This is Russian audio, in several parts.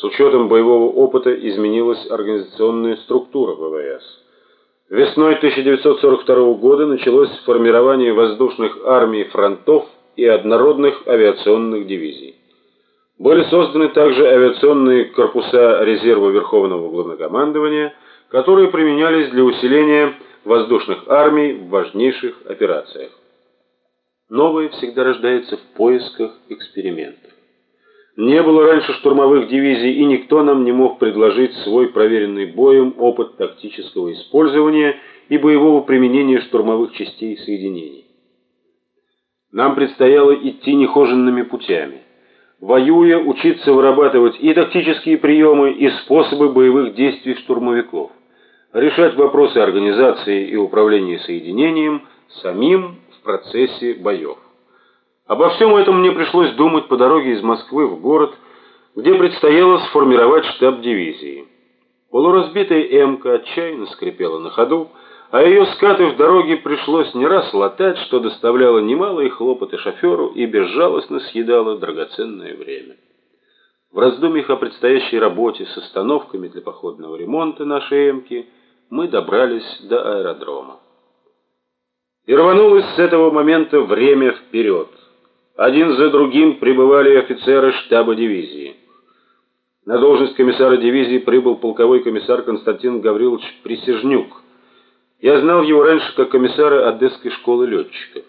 С учетом боевого опыта изменилась организационная структура ВВС. Весной 1942 года началось формирование воздушных армий фронтов и однородных авиационных дивизий. Были созданы также авиационные корпуса резерва Верховного Главнокомандования, которые применялись для усиления воздушных армий в важнейших операциях. Новое всегда рождается в поисках экспериментов. Не было раньше штурмовых дивизий, и никто нам не мог предложить свой проверенный боем опыт тактического использования и боевого применения штурмовых частей и соединений. Нам предстояло идти нехоженными путями. Воюя, учиться вырабатывать и тактические приемы, и способы боевых действий штурмовиков. Решать вопросы организации и управления соединением самим в процессе боев. Обо всем этом мне пришлось думать по дороге из Москвы в город, где предстояло сформировать штаб дивизии. Полуразбитая «Эмка» отчаянно скрипела на ходу, а ее скаты в дороге пришлось не раз латать, что доставляло немалые хлопоты шоферу и безжалостно съедало драгоценное время. В раздумьях о предстоящей работе с остановками для походного ремонта нашей «Эмки» мы добрались до аэродрома. И рванулось с этого момента время вперед. Один за другим прибывали офицеры штаба дивизии. На должность комиссара дивизии прибыл полковой комиссар Константин Гаврилович Присяжнюк. Я знал его раньше как комиссара Одесской школы летчиков.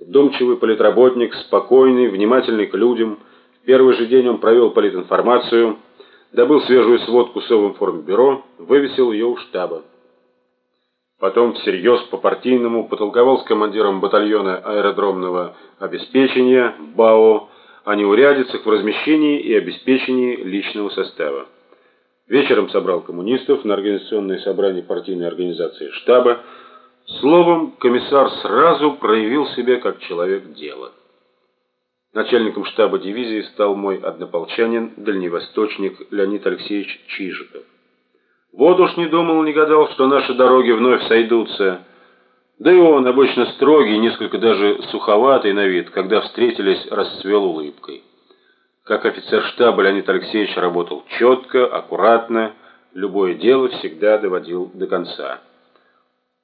Вдумчивый политработник, спокойный, внимательный к людям. В первый же день он провел политинформацию, добыл свежую сводку Совинформбюро, вывесил ее у штаба. Потом всерьез по-партийному потолковал с командиром батальона аэродромного обеспечения БАО о неурядицах в размещении и обеспечении личного состава. Вечером собрал коммунистов на организационное собрание партийной организации штаба. Словом, комиссар сразу проявил себя как человек дела. Начальником штаба дивизии стал мой однополчанин, дальневосточник Леонид Алексеевич Чижиков. Вот уж не думал, не гадал, что наши дороги вновь сойдутся. Да и он, обычно строгий, несколько даже суховатый на вид, когда встретились, расцвел улыбкой. Как офицер штаба Леонид Алексеевич работал четко, аккуратно, любое дело всегда доводил до конца.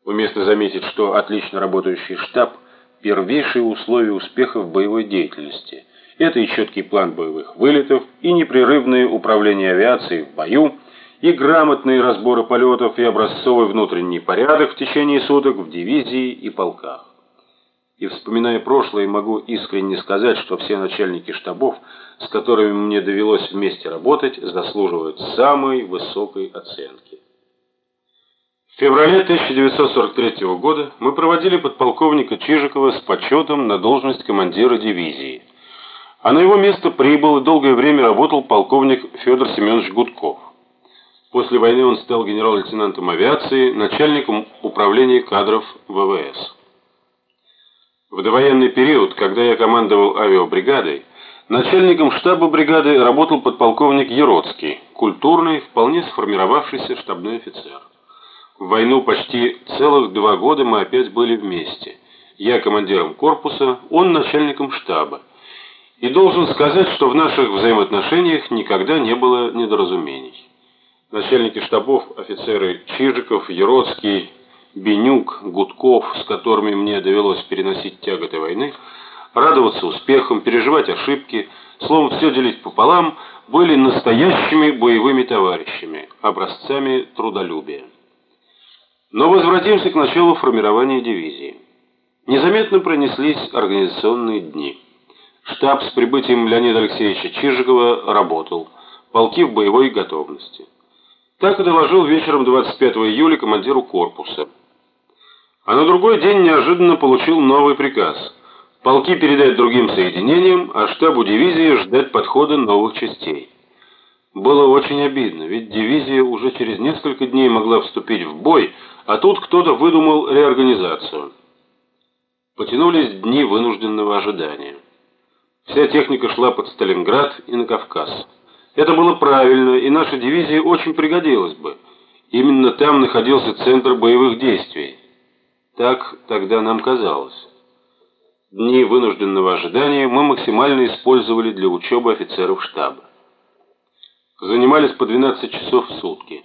Уместно заметить, что отлично работающий штаб – первейшие условия успеха в боевой деятельности. Это и четкий план боевых вылетов, и непрерывное управление авиацией в бою – и грамотные разборы полетов и образцовый внутренний порядок в течение суток в дивизии и полках. И вспоминая прошлое, могу искренне сказать, что все начальники штабов, с которыми мне довелось вместе работать, заслуживают самой высокой оценки. В феврале 1943 года мы проводили подполковника Чижикова с почетом на должность командира дивизии. А на его место прибыл и долгое время работал полковник Федор Семенович Гудков. После войны он стал генерал-лейтенантом авиации, начальником управления кадров ВВС. В довоенный период, когда я командовал авиабригадой, начальником штаба бригады работал подполковник Ероцкий, культурный, вполне сформировавшийся штабной офицер. В войну почти целых два года мы опять были вместе. Я командиром корпуса, он начальником штаба. И должен сказать, что в наших взаимоотношениях никогда не было недоразумений начальники штабов, офицеры Чижиков, Ероцкий, Бенюк, Гудков, с которыми мне довелось переносить тяготы войны, радоваться успехам, переживать ошибки, словом, все делить пополам, были настоящими боевыми товарищами, образцами трудолюбия. Но возвратимся к началу формирования дивизии. Незаметно пронеслись организационные дни. Штаб с прибытием Леонида Алексеевича Чижикова работал, полки в боевой готовности. Так и доложил вечером 25 июля командиру корпуса. А на другой день неожиданно получил новый приказ. Полки передать другим соединениям, а штабу дивизии ждать подхода новых частей. Было очень обидно, ведь дивизия уже через несколько дней могла вступить в бой, а тут кто-то выдумал реорганизацию. Потянулись дни вынужденного ожидания. Вся техника шла под Сталинград и на Кавказ. Это было правильно, и наша дивизия очень пригодилась бы. Именно там находился центр боевых действий. Так тогда нам казалось. Дни вынужденного ожидания мы максимально использовали для учебы офицеров штаба. занимались по 12 часов в сутки.